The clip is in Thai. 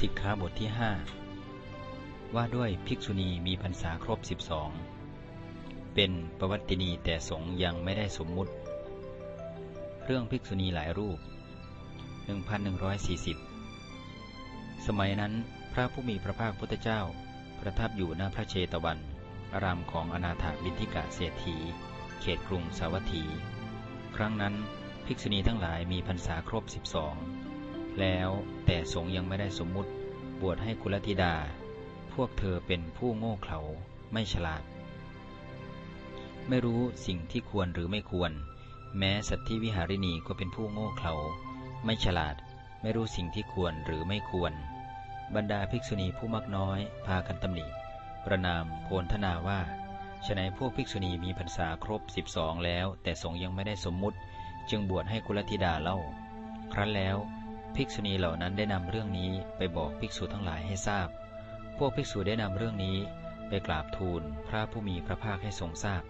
สิกขาบทที่ 5 ว่าด้วยภิกษุณีมีพรรษาครบ 12 เป็นประวัตินีแต่สงยังไม่ได้สมมุติ เรื่องภิกษุณีหลายรูป 1140 สมัยนั้นพระผู้มีพระภาคพุทธเจ้า ประทับอยู่ณพระเชตวัน อารามของอนาถาบินทิกะเศรษฐี เขตกรุงสาวัตถี ครั้งนั้นภิกษุณีทั้งหลายมีพรรษาครบ 12 แล้วแต่สงยังไม่ได้สมมุติบวชให้กุลธิดา พวกเธอเป็นผู้โง่เขลาไม่ฉลาด ไม่รู้สิ่งที่ควรหรือไม่ควร แม้สัตธิวิหาริณีก็เป็นผู้โง่เขลาไม่ฉลาด ไม่รู้สิ่งที่ควรหรือไม่ควร บรรดาภิกษุณีผู้มักน้อย พากันตำหนิประนามโพลธนาว่าฉนัยพวกภิกษุณีมีพรรษาครบ 12 แล้ว แต่สงยังไม่ได้สมมุติ จึงบวชให้กุลธิดาเล่า ครั้นแล้ว ภิกษุณีเหล่านั้นได้นำเรื่องนี้ไปบอกภิกษุทั้งหลายให้ทราบ พวกภิกษุได้นำเรื่องนี้ไปกราบทูลพระผู้มีพระภาคให้ทรงทราบ